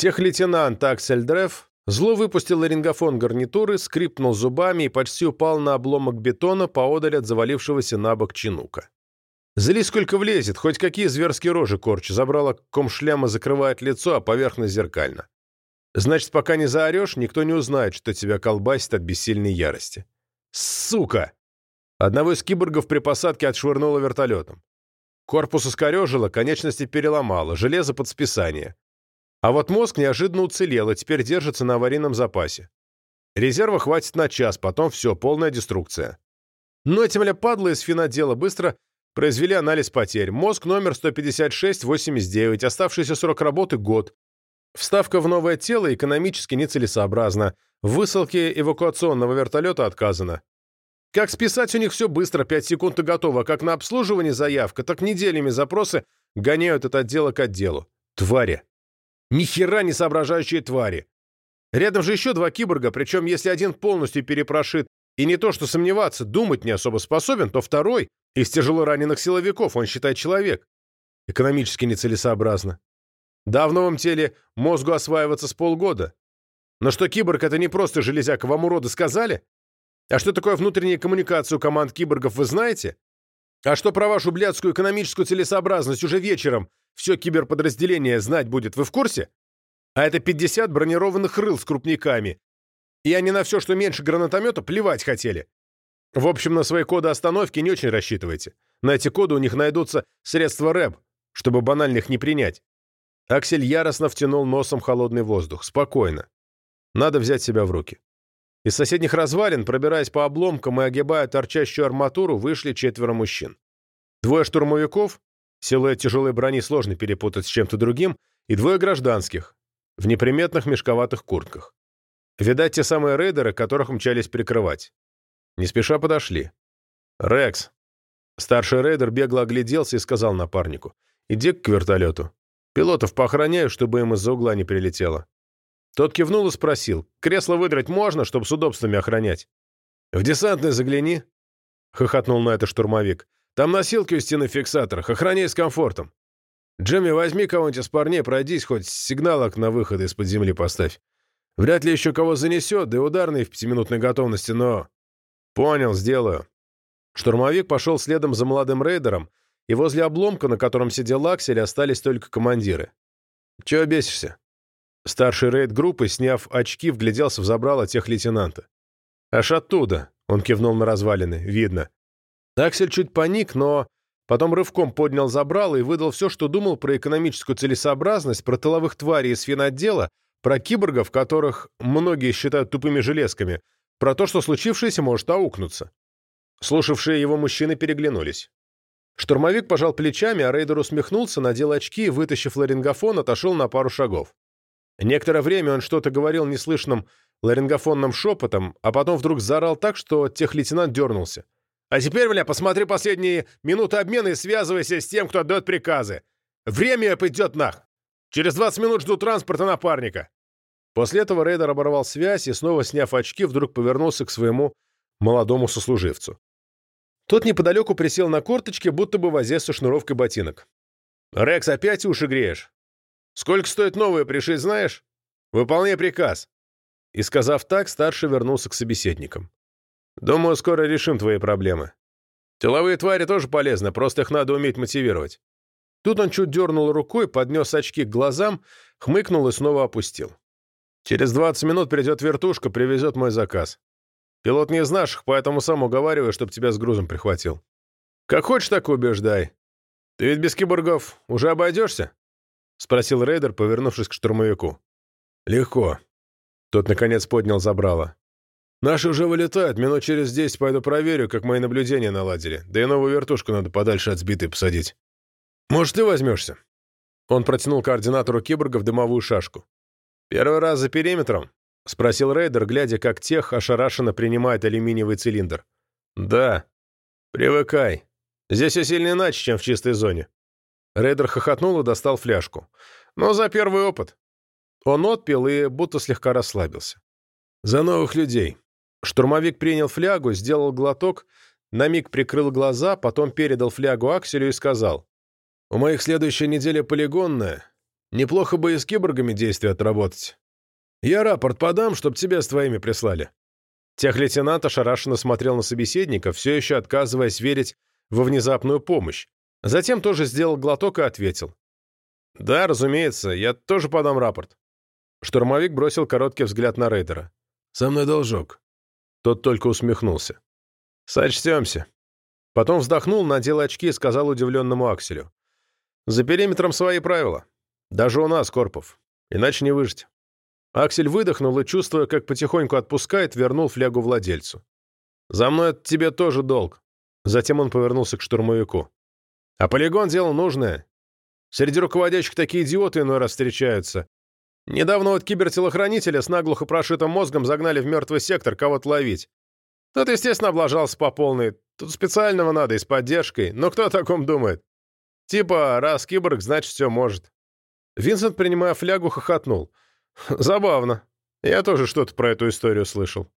Техлейтенант Аксель Дреф зло выпустил ларингофон гарнитуры, скрипнул зубами и почти упал на обломок бетона поодаль от завалившегося на бок чинука. Зли сколько влезет, хоть какие зверские рожи корчу, забрала ком шлема закрывает лицо, а поверхность зеркально. Значит, пока не заорешь, никто не узнает, что тебя колбасит от бессильной ярости. Сука! Одного из киборгов при посадке отшвырнуло вертолетом. Корпус искорежило, конечности переломало, железо под списание. А вот мозг неожиданно уцелел и теперь держится на аварийном запасе. Резерва хватит на час, потом все, полная деструкция. Но эти мля падлы из финодела быстро произвели анализ потерь. Мозг номер 156-89, оставшийся срок работы – год. Вставка в новое тело экономически нецелесообразна. В высылке эвакуационного вертолета отказано. Как списать у них все быстро, 5 секунд и готово. Как на обслуживание заявка, так неделями запросы гоняют от отдела к отделу. Твари. Ни хера не соображающие твари. Рядом же еще два киборга, причем если один полностью перепрошит и не то что сомневаться, думать не особо способен, то второй из тяжело раненых силовиков, он считает человек. Экономически нецелесообразно. Да, в новом теле мозгу осваиваться с полгода. Но что киборг — это не просто железяка, вам уроды сказали? А что такое внутренняя коммуникация у команд киборгов, вы знаете? А что про вашу блядскую экономическую целесообразность уже вечером все киберподразделение знать будет, вы в курсе? А это 50 бронированных рыл с крупниками. И они на все, что меньше гранатомета, плевать хотели. В общем, на свои коды остановки не очень рассчитывайте. На эти коды у них найдутся средства рэп, чтобы банальных не принять. Аксель яростно втянул носом холодный воздух. Спокойно. Надо взять себя в руки. Из соседних развалин, пробираясь по обломкам и огибая торчащую арматуру, вышли четверо мужчин. Двое штурмовиков, силуэт тяжелой брони сложно перепутать с чем-то другим, и двое гражданских, в неприметных мешковатых куртках. Видать, те самые рейдеры, которых мчались прикрывать. Не спеша подошли. «Рекс!» Старший рейдер бегло огляделся и сказал напарнику. «Иди к вертолету. Пилотов поохраняю, чтобы им из-за угла не прилетело». Тот кивнул и спросил, «Кресло выдрать можно, чтобы с удобствами охранять?» «В десантный загляни», — хохотнул на это штурмовик. «Там носилки у стены фиксаторах, охраняй с комфортом. Джимми, возьми кого-нибудь из парней, пройдись, хоть сигналок на выход из-под земли поставь. Вряд ли еще кого занесет, да и ударный в пятиминутной готовности, но...» «Понял, сделаю». Штурмовик пошел следом за молодым рейдером, и возле обломка, на котором сидел Аксель, остались только командиры. «Чего бесишься?» Старший рейд группы, сняв очки, вгляделся в забрало тех лейтенанта. «Аж оттуда», — он кивнул на развалины, — «видно». Аксель чуть паник, но потом рывком поднял забрало и выдал все, что думал про экономическую целесообразность, про тыловых тварей из финотдела, про киборгов, которых многие считают тупыми железками, про то, что случившееся может аукнуться. Слушавшие его мужчины переглянулись. Штурмовик пожал плечами, а рейдер усмехнулся, надел очки и, вытащив ларингофон, отошел на пару шагов. Некоторое время он что-то говорил неслышным ларингофонным шепотом, а потом вдруг заорал так, что техлейтенант дернулся. «А теперь, бля, посмотри последние минуты обмена и связывайся с тем, кто отдает приказы. Время пойдет нах! Через 20 минут жду транспорта напарника!» После этого рейдер оборвал связь и, снова сняв очки, вдруг повернулся к своему молодому сослуживцу. Тот неподалеку присел на корточки, будто бы возясь со шнуровкой ботинок. «Рекс, опять уши греешь? Сколько стоит новое пришить, знаешь? Выполняй приказ». И, сказав так, старший вернулся к собеседникам. «Думаю, скоро решим твои проблемы. Теловые твари тоже полезны, просто их надо уметь мотивировать». Тут он чуть дернул рукой, поднес очки к глазам, хмыкнул и снова опустил. «Через 20 минут придет вертушка, привезет мой заказ. Пилот не из наших, поэтому сам уговариваю, чтобы тебя с грузом прихватил. Как хочешь, так убеждай. Ты ведь без киборгов уже обойдешься?» — спросил рейдер, повернувшись к штурмовику. «Легко». Тот, наконец, поднял забрало. «Наши уже вылетают. Минут через десять пойду проверю, как мои наблюдения наладили. Да и новую вертушку надо подальше от сбитой посадить. Может, ты возьмешься?» Он протянул координатору киборгов дымовую шашку. «Первый раз за периметром?» — спросил рейдер, глядя, как тех ошарашенно принимает алюминиевый цилиндр. «Да. Привыкай. Здесь все сильно иначе, чем в чистой зоне. Рейдер хохотнул и достал фляжку. «Но за первый опыт». Он отпил и будто слегка расслабился. «За новых людей». Штурмовик принял флягу, сделал глоток, на миг прикрыл глаза, потом передал флягу Акселю и сказал. «У моих следующая неделя полигонная. Неплохо бы и с киборгами действия отработать. Я рапорт подам, чтоб тебя с твоими прислали». Техлейтенант ошарашенно смотрел на собеседника, все еще отказываясь верить во внезапную помощь. Затем тоже сделал глоток и ответил. «Да, разумеется, я тоже подам рапорт». Штурмовик бросил короткий взгляд на рейдера. «Со мной должок». Тот только усмехнулся. «Сочтемся». Потом вздохнул, надел очки и сказал удивленному Акселю. «За периметром свои правила. Даже у нас, Корпов. Иначе не выжить». Аксель выдохнул и, чувствуя, как потихоньку отпускает, вернул флягу владельцу. «За мной это тебе тоже долг». Затем он повернулся к штурмовику. «А полигон — дело нужное. Среди руководящих такие идиоты иной раз встречаются. Недавно вот кибертелохранителя с наглухо прошитым мозгом загнали в мертвый сектор кого-то ловить. Тот, естественно, облажался по полной. Тут специального надо и с поддержкой. Но кто о таком думает? Типа, раз киборг, значит, все может. Винсент, принимая флягу, хохотнул. Забавно. Я тоже что-то про эту историю слышал.